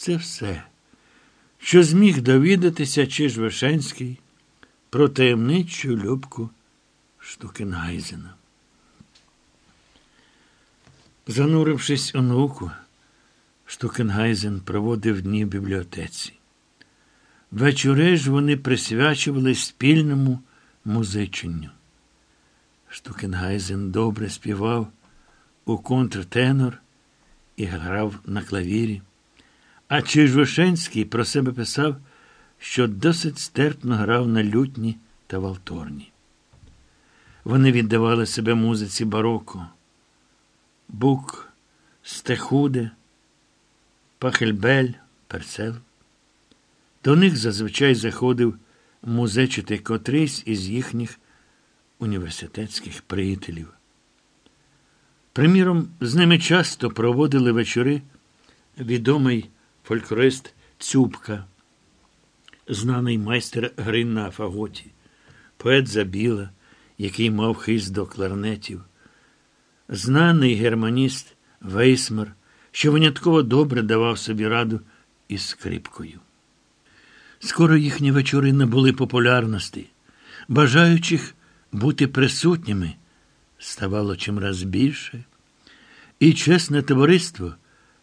Це все, що зміг довідатися Чижвишенський про таємничу любку Штукенгайзена. Занурившись у науку, Штукенгайзен проводив дні в бібліотеці. Вечори ж вони присвячували спільному музиченню. Штукенгайзен добре співав у контртенор і грав на клавірі. А Чижвишенський про себе писав, що досить стерпно грав на лютні та валторні. Вони віддавали себе музиці бароко. Бук, Стехуде, Пахельбель, Перцел. До них зазвичай заходив музичити котрийсь із їхніх університетських приятелів. Приміром, з ними часто проводили вечори відомий фольклорист Цюбка, знаний майстер гри на фаготі, поет Забіла, який мав хист до кларнетів, знаний германіст Вейсмер, що винятково добре давав собі раду із скрипкою. Скоро їхні вечори набули популярності, бажаючих бути присутніми ставало чимраз більше, і чесне товариство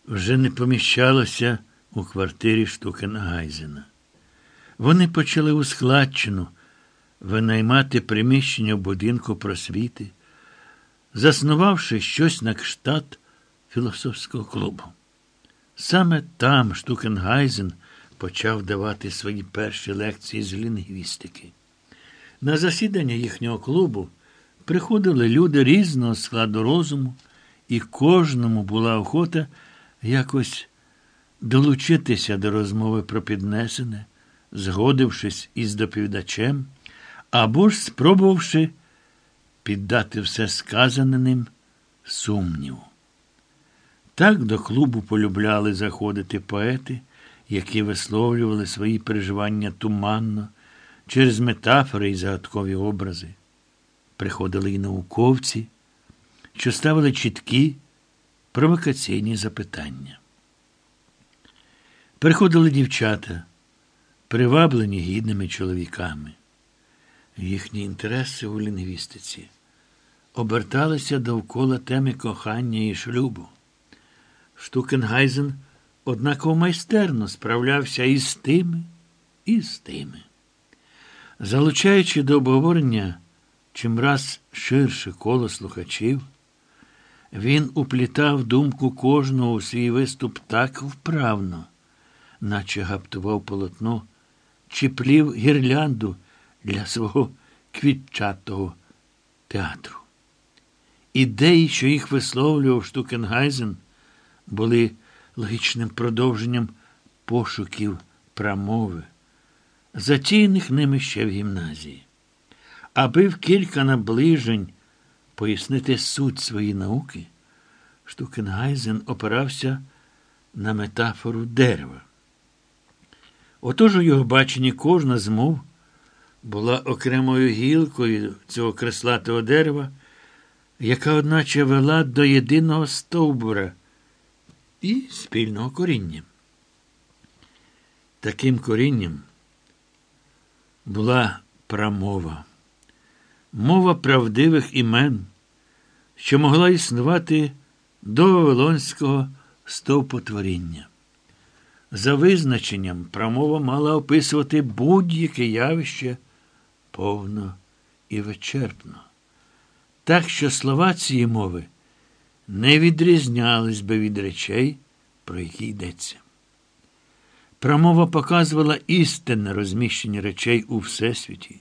вже не поміщалося у квартирі Штукенгайзена. Вони почали у складчину винаймати приміщення в будинку просвіти, заснувавши щось на кштат філософського клубу. Саме там Штукенгайзен почав давати свої перші лекції з лінгвістики. На засідання їхнього клубу приходили люди різного складу розуму, і кожному була охота якось долучитися до розмови про піднесене, згодившись із доповідачем, або ж спробувавши піддати все сказане ним сумніву. Так до клубу полюбляли заходити поети, які висловлювали свої переживання туманно, через метафори і загадкові образи. Приходили і науковці, що ставили чіткі провокаційні запитання. Приходили дівчата, приваблені гідними чоловіками. Їхні інтереси у лінгвістиці оберталися довкола теми кохання і шлюбу. Штукенгайзен однаково майстерно справлявся і з тими, і з тими. Залучаючи до обговорення чимраз ширше коло слухачів, він уплітав думку кожного у свій виступ так вправно, наче гаптував полотно, чи плів гірлянду для свого квітчатого театру. Ідеї, що їх висловлював Штукенгайзен, були логічним продовженням пошуків прамови, затійних ними ще в гімназії. Аби в кілька наближень пояснити суть своєї науки, Штукенгайзен опирався на метафору дерева. Отож у його баченні кожна з мов була окремою гілкою цього креслатого дерева, яка, одначе, вела до єдиного стовбура і спільного коріння. Таким корінням була прамова, мова правдивих імен, що могла існувати до Вавилонського стовпотворіння. За визначенням, промова мала описувати будь-яке явище повно і вичерпно. Так що слова цієї мови не відрізнялись би від речей, про які йдеться. Промова показувала істинне розміщення речей у Всесвіті,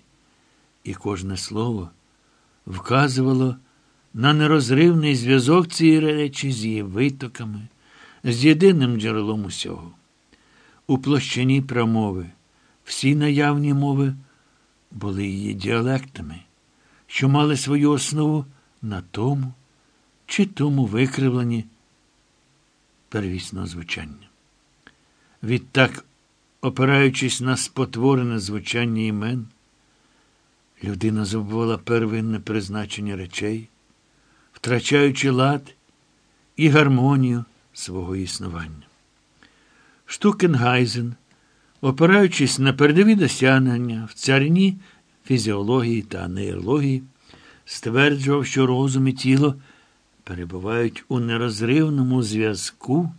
і кожне слово вказувало на нерозривний зв'язок цієї речі з її витоками, з єдиним джерелом усього. У площині промови всі наявні мови були її діалектами, що мали свою основу на тому чи тому викривленні первісного звучання. Відтак, опираючись на спотворене звучання імен, людина забувала первинне призначення речей, втрачаючи лад і гармонію свого існування. Штукенгайзен, опираючись на передові досягнення в царині фізіології та нейрології, стверджував, що розум і тіло перебувають у нерозривному зв'язку.